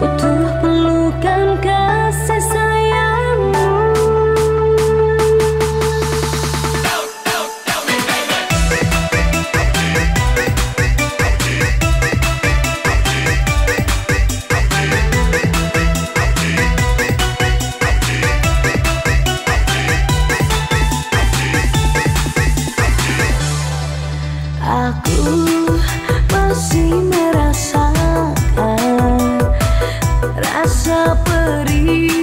pour. rasa perih.